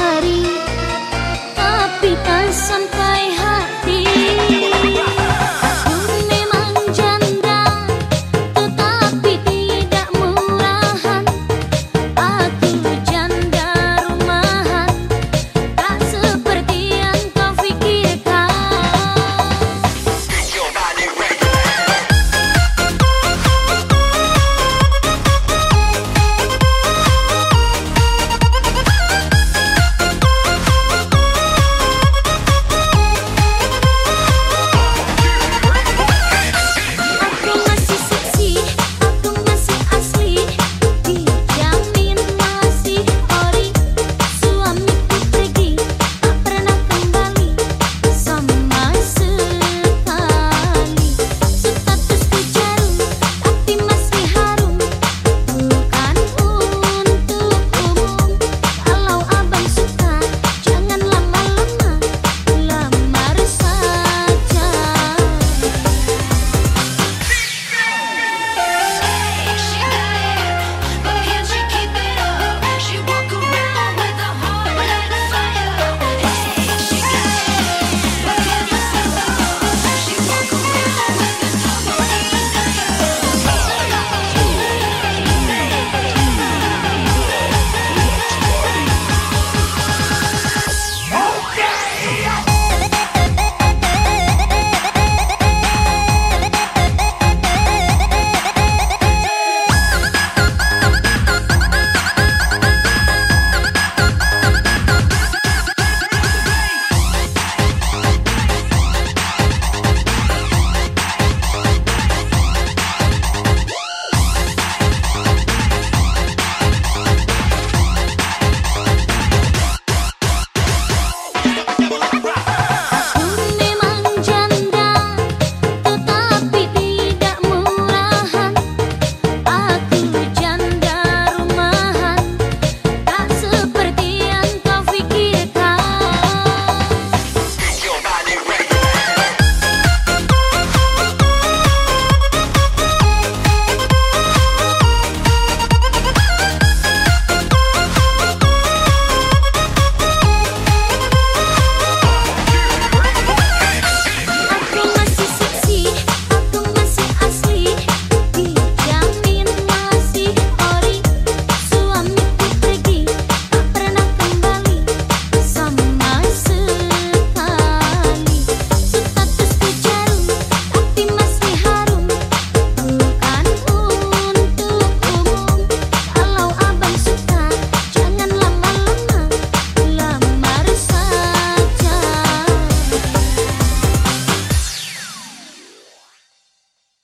hari. Tapi tak